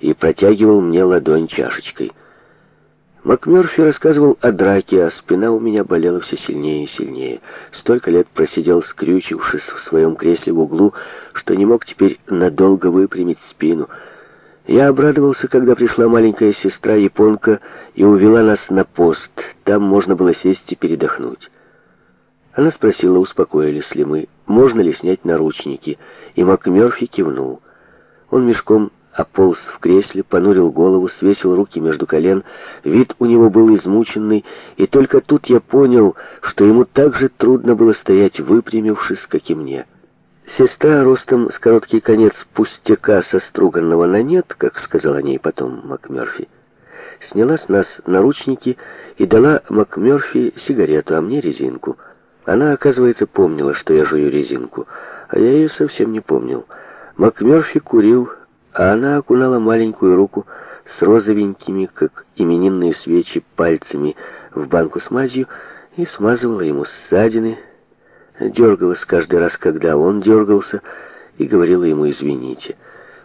и протягивал мне ладонь чашечкой. МакМёрфи рассказывал о драке, а спина у меня болела все сильнее и сильнее. Столько лет просидел, скрючившись в своем кресле в углу, что не мог теперь надолго выпрямить спину. Я обрадовался, когда пришла маленькая сестра-японка и увела нас на пост. Там можно было сесть и передохнуть. Она спросила, успокоились ли мы, можно ли снять наручники, и МакМёрфи кивнул. Он мешком а ополз в кресле, понурил голову, свесил руки между колен. Вид у него был измученный, и только тут я понял, что ему так же трудно было стоять, выпрямившись, как и мне. Сестра ростом с короткий конец пустяка, соструганного на нет, как сказал о ней потом МакМерфи, сняла с нас наручники и дала МакМерфи сигарету, а мне резинку. Она, оказывается, помнила, что я жую резинку, а я ее совсем не помнил. МакМерфи курил а она окунала маленькую руку с розовенькими, как именинные свечи, пальцами в банку с мазью и смазывала ему ссадины, дергалась каждый раз, когда он дергался, и говорила ему «извините».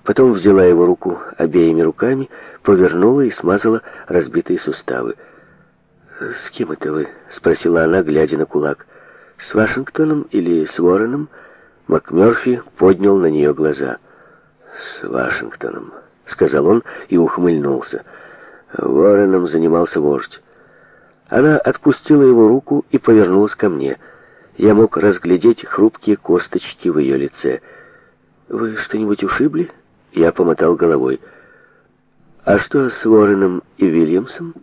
Потом взяла его руку обеими руками, повернула и смазала разбитые суставы. «С кем это вы?» — спросила она, глядя на кулак. «С Вашингтоном или с Вороном МакМерфи поднял на нее глаза с Вашингтоном», — сказал он и ухмыльнулся. Уорреном занимался вождь. Она отпустила его руку и повернулась ко мне. Я мог разглядеть хрупкие косточки в ее лице. «Вы что-нибудь ушибли?» Я помотал головой. «А что с Уорреном и Вильямсом?»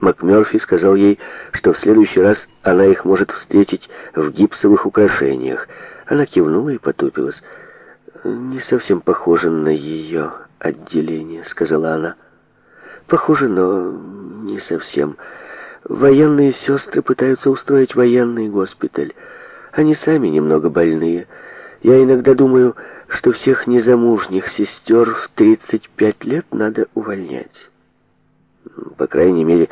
МакМёрфи сказал ей, что в следующий раз она их может встретить в гипсовых украшениях. Она кивнула и потупилась. «Не совсем похоже на ее отделение», — сказала она. «Похоже, но не совсем. Военные сестры пытаются устроить военный госпиталь. Они сами немного больные. Я иногда думаю, что всех незамужних сестер в 35 лет надо увольнять. По крайней мере,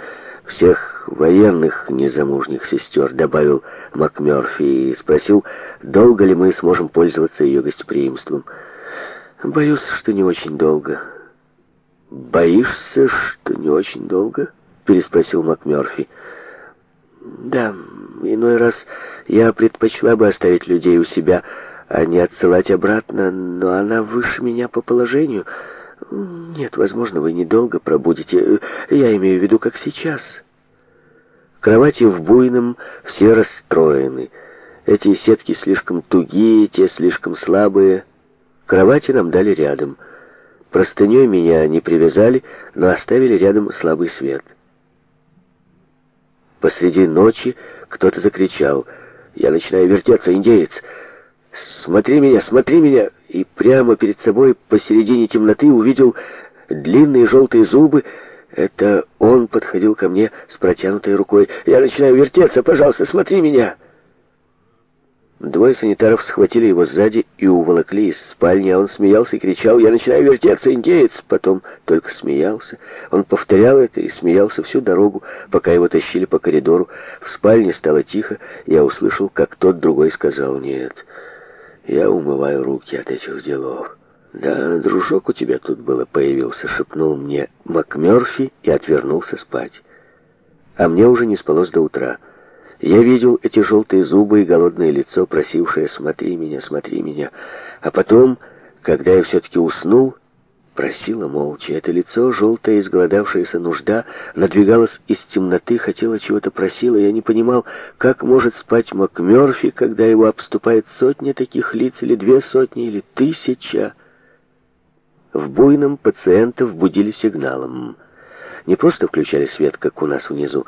всех военных незамужних сестер», — добавил МакМёрфи и спросил, долго ли мы сможем пользоваться ее гостеприимством. «Боюсь, что не очень долго». «Боишься, что не очень долго?» — переспросил МакМёрфи. «Да, иной раз я предпочла бы оставить людей у себя, а не отсылать обратно, но она выше меня по положению». Нет, возможно, вы недолго пробудете. Я имею в виду, как сейчас. Кровати в буйном все расстроены. Эти сетки слишком тугие, те слишком слабые. Кровати нам дали рядом. Простыней меня не привязали, но оставили рядом слабый свет. Посреди ночи кто-то закричал. Я начинаю вертеться, индеец. «Смотри меня, смотри меня!» и прямо перед собой посередине темноты увидел длинные желтые зубы. Это он подходил ко мне с протянутой рукой. «Я начинаю вертеться, пожалуйста, смотри меня!» Двое санитаров схватили его сзади и уволокли из спальни, а он смеялся и кричал «Я начинаю вертеться, индеец!» Потом только смеялся. Он повторял это и смеялся всю дорогу, пока его тащили по коридору. В спальне стало тихо, я услышал, как тот другой сказал «Нет». Я умываю руки от этих делов. Да, дружок у тебя тут было появился, шепнул мне МакМёрфи и отвернулся спать. А мне уже не спалось до утра. Я видел эти желтые зубы и голодное лицо, просившее «смотри меня, смотри меня». А потом, когда я все-таки уснул, просила молча. Это лицо, желтое, изголодавшееся нужда, надвигалось из темноты, хотела чего-то, просила. Я не понимал, как может спать МакМёрфи, когда его обступает сотня таких лиц, или две сотни, или тысяча. В буйном пациентов будили сигналом. Не просто включали свет, как у нас внизу.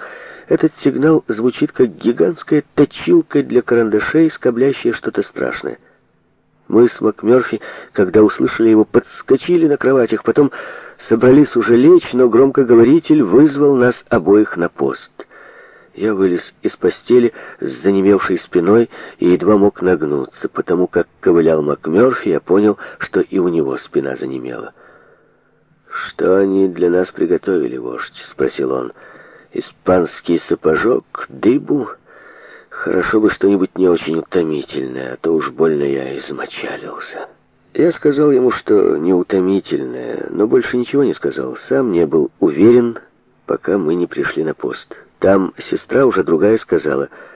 Этот сигнал звучит, как гигантская точилка для карандашей, скоблящая что-то страшное. Мы с МакМёрфи, когда услышали его, подскочили на кроватях, потом собрались уже лечь, но громкоговоритель вызвал нас обоих на пост. Я вылез из постели с занемевшей спиной и едва мог нагнуться, потому как ковылял МакМёрфи, я понял, что и у него спина занемела. «Что они для нас приготовили, вождь?» — спросил он. «Испанский сапожок, дыбу?» Хорошо бы что-нибудь не очень утомительное, а то уж больно я измочалился. Я сказал ему, что не утомительное, но больше ничего не сказал. Сам не был уверен, пока мы не пришли на пост. Там сестра уже другая сказала,